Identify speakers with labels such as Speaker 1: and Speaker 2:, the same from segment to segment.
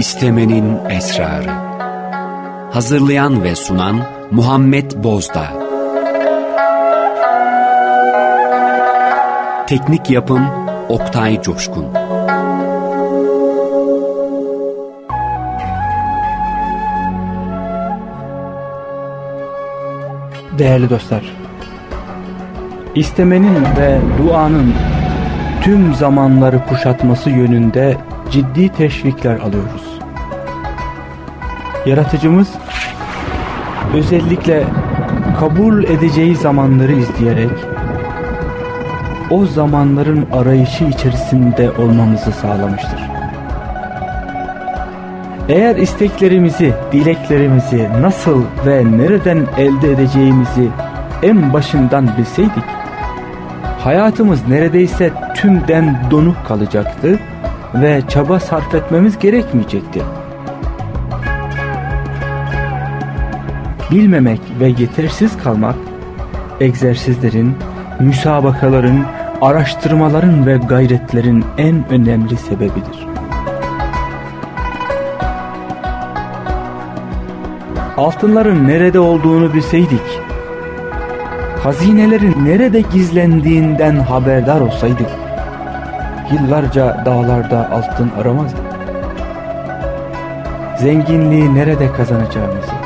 Speaker 1: İstemenin Esrarı. Hazırlayan ve sunan Muhammed Bozdağ. Teknik Yapım Oktay Coşkun.
Speaker 2: Değerli dostlar, istemenin ve duanın tüm zamanları kuşatması yönünde ciddi teşvikler alıyoruz. Yaratıcımız özellikle kabul edeceği zamanları izleyerek o zamanların arayışı içerisinde olmamızı sağlamıştır. Eğer isteklerimizi, dileklerimizi nasıl ve nereden elde edeceğimizi en başından bilseydik, hayatımız neredeyse tümden donuk kalacaktı ve çaba sarf etmemiz gerekmeyecekti. Bilmemek ve yetersiz kalmak, egzersizlerin, müsabakaların, araştırmaların ve gayretlerin en önemli sebebidir. Altınların nerede olduğunu bilseydik, hazinelerin nerede gizlendiğinden haberdar olsaydık, yıllarca dağlarda altın aramazdık. Zenginliği nerede kazanacağımızı,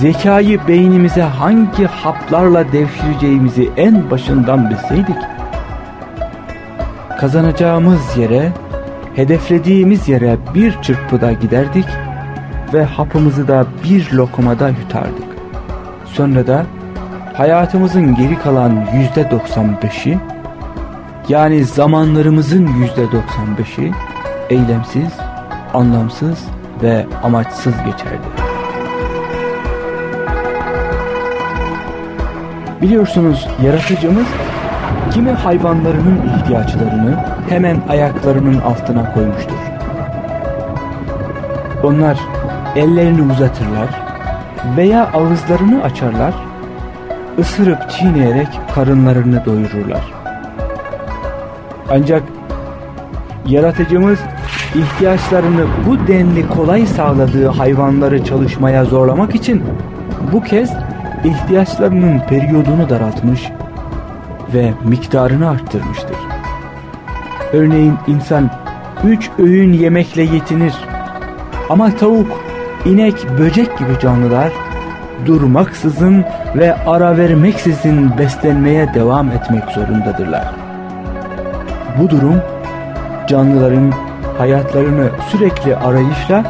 Speaker 2: zekayı beynimize hangi haplarla devşireceğimizi en başından bilseydik, kazanacağımız yere, hedeflediğimiz yere bir çırpıda giderdik ve hapımızı da bir lokumada yutardık. Sonra da hayatımızın geri kalan yüzde doksan beşi, yani zamanlarımızın yüzde doksan beşi eylemsiz, anlamsız ve amaçsız geçerdi. Biliyorsunuz yaratıcımız kimi hayvanlarının ihtiyaçlarını hemen ayaklarının altına koymuştur. Onlar ellerini uzatırlar veya ağızlarını açarlar, ısırıp çiğneyerek karınlarını doyururlar. Ancak yaratıcımız ihtiyaçlarını bu denli kolay sağladığı hayvanları çalışmaya zorlamak için bu kez ihtiyaçlarının periyodunu daraltmış ve miktarını arttırmıştır. Örneğin insan üç öğün yemekle yetinir ama tavuk, inek, böcek gibi canlılar durmaksızın ve ara vermeksizin beslenmeye devam etmek zorundadırlar. Bu durum canlıların hayatlarını sürekli arayışla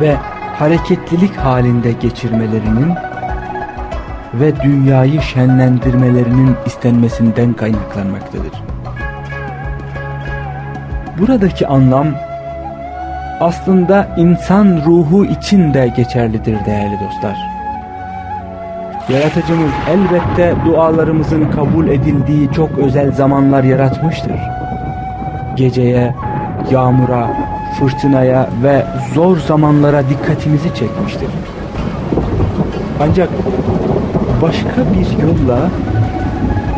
Speaker 2: ve hareketlilik halinde geçirmelerinin ve dünyayı şenlendirmelerinin istenmesinden kaynaklanmaktadır. Buradaki anlam aslında insan ruhu için de geçerlidir değerli dostlar. Yaratıcımız elbette dualarımızın kabul edildiği çok özel zamanlar yaratmıştır. Geceye, yağmura, fırtınaya ve zor zamanlara dikkatimizi çekmiştir. Ancak başka bir yolla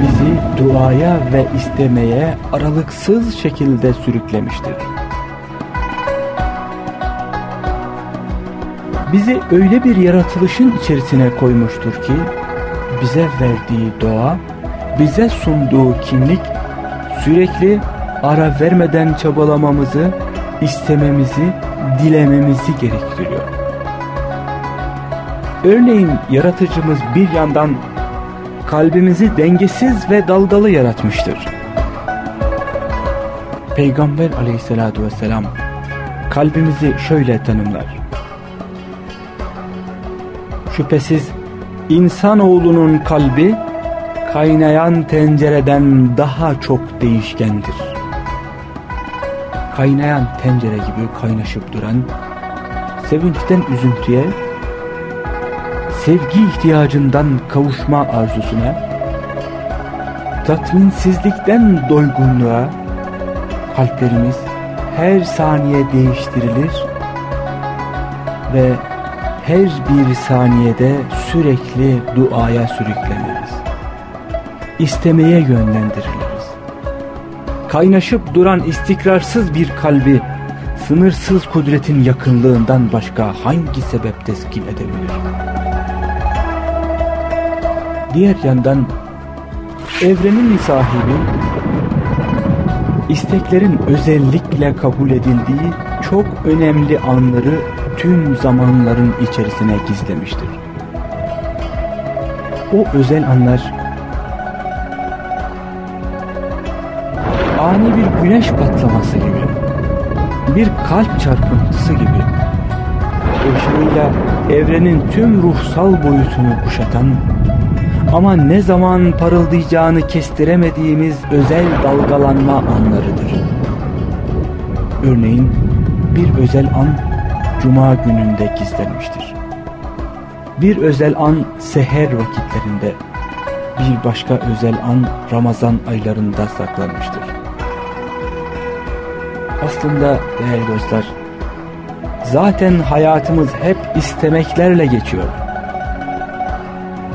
Speaker 2: bizi duaya ve istemeye aralıksız şekilde sürüklemiştir. Bizi öyle bir yaratılışın içerisine koymuştur ki bize verdiği doğa, bize sunduğu kimlik sürekli ara vermeden çabalamamızı, istememizi, dilememizi gerektiriyor. Örneğin yaratıcımız bir yandan kalbimizi dengesiz ve dalgalı yaratmıştır. Peygamber aleyhissalatu vesselam kalbimizi şöyle tanımlar. Şüphesiz insanoğlunun kalbi kaynayan tencereden daha çok değişkendir. Kaynayan tencere gibi kaynaşıp duran, sevinçten üzüntüye, sevgi ihtiyacından kavuşma arzusuna, tatminsizlikten doygunluğa, kalplerimiz her saniye değiştirilir ve her bir saniyede sürekli duaya sürükleniriz. İstemeye yönlendiriliriz. Kaynaşıp duran istikrarsız bir kalbi sınırsız kudretin yakınlığından başka hangi sebep teskin edebilir? Diğer yandan evrenin sahibi isteklerin özellikle kabul edildiği çok önemli anları tüm zamanların içerisine gizlemiştir. O özel anlar ani bir güneş patlaması gibi, bir kalp çarpıntısı gibi, ışığıyla evrenin tüm ruhsal boyutunu kuşatan ama ne zaman parıldayacağını kestiremediğimiz özel dalgalanma anlarıdır. Örneğin bir özel an Cuma gününde gizlenmiştir. Bir özel an seher vakitlerinde, bir başka özel an Ramazan aylarında saklanmıştır. Aslında değerli dostlar, zaten hayatımız hep istemeklerle geçiyor.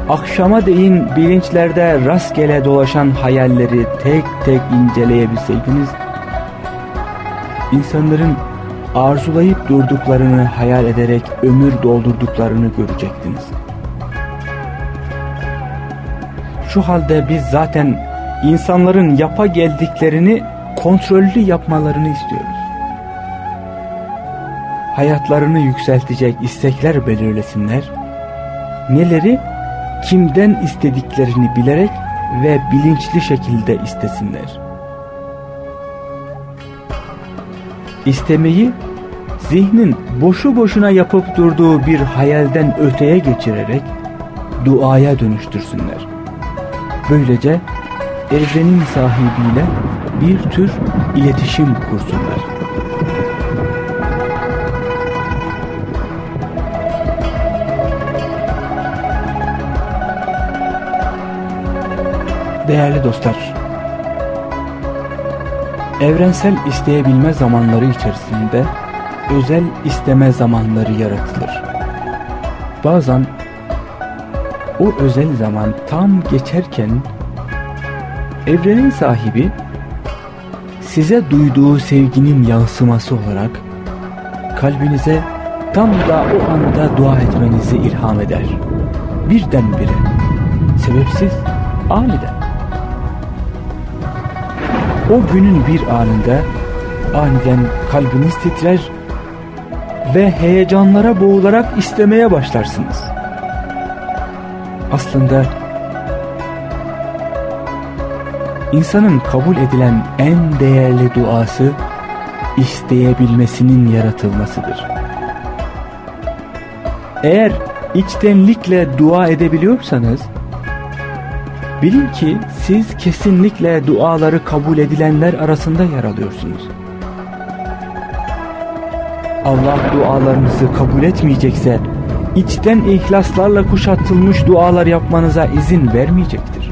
Speaker 2: Akşama değin bilinçlerde rastgele dolaşan hayalleri tek tek inceleyebilseydiniz, insanların arzulayıp durduklarını hayal ederek ömür doldurduklarını görecektiniz. Şu halde biz zaten insanların yapa geldiklerini kontrollü yapmalarını istiyoruz. Hayatlarını yükseltecek istekler belirlesinler. Neleri kimden istediklerini bilerek ve bilinçli şekilde istesinler. İstemeyi zihnin boşu boşuna yapıp durduğu bir hayalden öteye geçirerek duaya dönüştürsünler. Böylece evrenin sahibiyle bir tür iletişim kursunlar. Değerli dostlar, evrensel isteyebilme zamanları içerisinde özel isteme zamanları yaratılır. Bazen o özel zaman tam geçerken evrenin sahibi size duyduğu sevginin yansıması olarak kalbinize tam da o anda dua etmenizi ilham eder. Birdenbire, sebepsiz, aniden. O günün bir anında aniden kalbiniz titrer ve heyecanlara boğularak istemeye başlarsınız. Aslında insanın kabul edilen en değerli duası isteyebilmesinin yaratılmasıdır. Eğer içtenlikle dua edebiliyorsanız bilin ki siz kesinlikle duaları kabul edilenler arasında yer alıyorsunuz. Allah dualarınızı kabul etmeyecekse içten ihlaslarla kuşatılmış dualar yapmanıza izin vermeyecektir.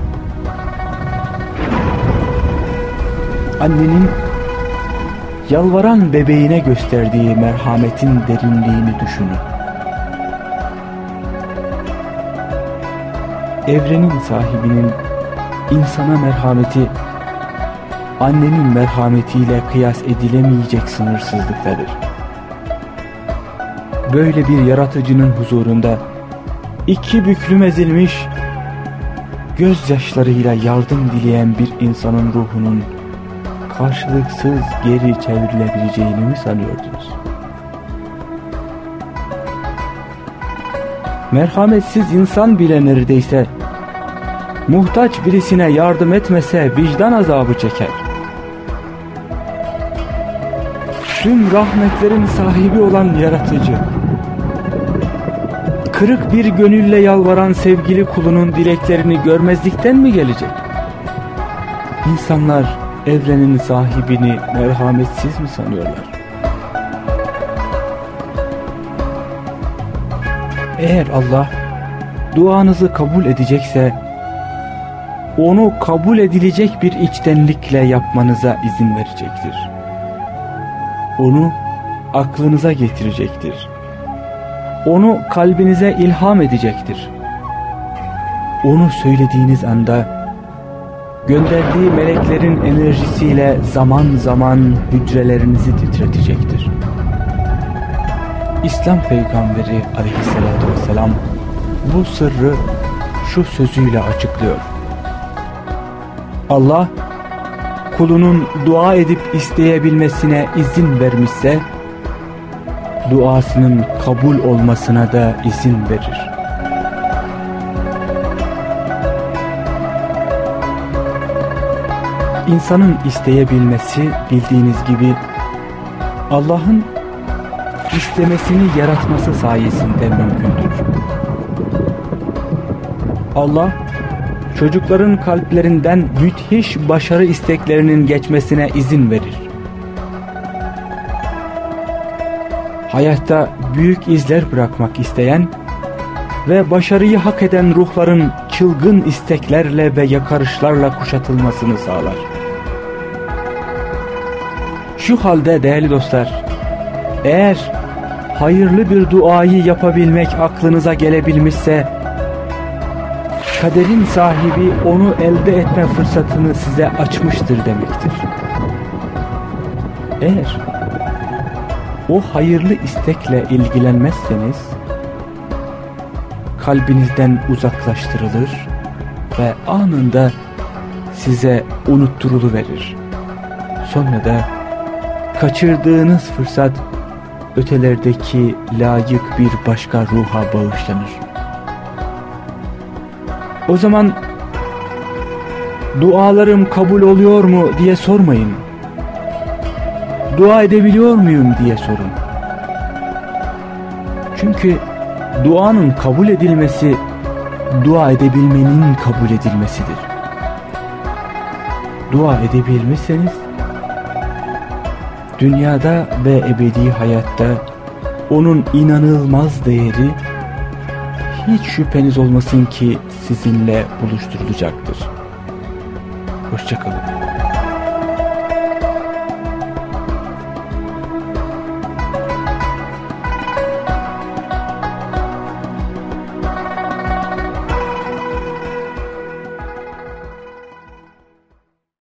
Speaker 2: Annenin yalvaran bebeğine gösterdiği merhametin derinliğini düşünün. Evrenin sahibinin insana merhameti annenin merhametiyle kıyas edilemeyecek sınırsızlıktadır böyle bir yaratıcının huzurunda iki büklüm ezilmiş gözyaşlarıyla yardım dileyen bir insanın ruhunun karşılıksız geri çevrilebileceğini mi sanıyordunuz? Merhametsiz insan bile neredeyse muhtaç birisine yardım etmese vicdan azabı çeker. Tüm rahmetlerin sahibi olan yaratıcı kırık bir gönülle yalvaran sevgili kulunun dileklerini görmezlikten mi gelecek? İnsanlar evrenin sahibini merhametsiz mi sanıyorlar? Eğer Allah duanızı kabul edecekse onu kabul edilecek bir içtenlikle yapmanıza izin verecektir. Onu aklınıza getirecektir onu kalbinize ilham edecektir. Onu söylediğiniz anda gönderdiği meleklerin enerjisiyle zaman zaman hücrelerinizi titretecektir. İslam peygamberi aleyhissalatü vesselam bu sırrı şu sözüyle açıklıyor. Allah kulunun dua edip isteyebilmesine izin vermişse duasının kabul olmasına da izin verir. İnsanın isteyebilmesi bildiğiniz gibi Allah'ın istemesini yaratması sayesinde mümkündür. Allah çocukların kalplerinden müthiş başarı isteklerinin geçmesine izin verir. Hayatta büyük izler bırakmak isteyen ve başarıyı hak eden ruhların çılgın isteklerle ve yakarışlarla kuşatılmasını sağlar. Şu halde değerli dostlar, eğer hayırlı bir duayı yapabilmek aklınıza gelebilmişse, kaderin sahibi onu elde etme fırsatını size açmıştır demektir. Eğer o hayırlı istekle ilgilenmezseniz, kalbinizden uzaklaştırılır ve anında size unutturuluverir. Sonra da kaçırdığınız fırsat ötelerdeki layık bir başka ruha bağışlanır. O zaman dualarım kabul oluyor mu diye sormayın. Dua edebiliyor muyum diye sorun. Çünkü duanın kabul edilmesi dua edebilmenin kabul edilmesidir. Dua edebilmişseniz dünyada ve ebedi hayatta onun inanılmaz değeri hiç şüpheniz olmasın ki sizinle buluşturulacaktır. Hoşçakalın.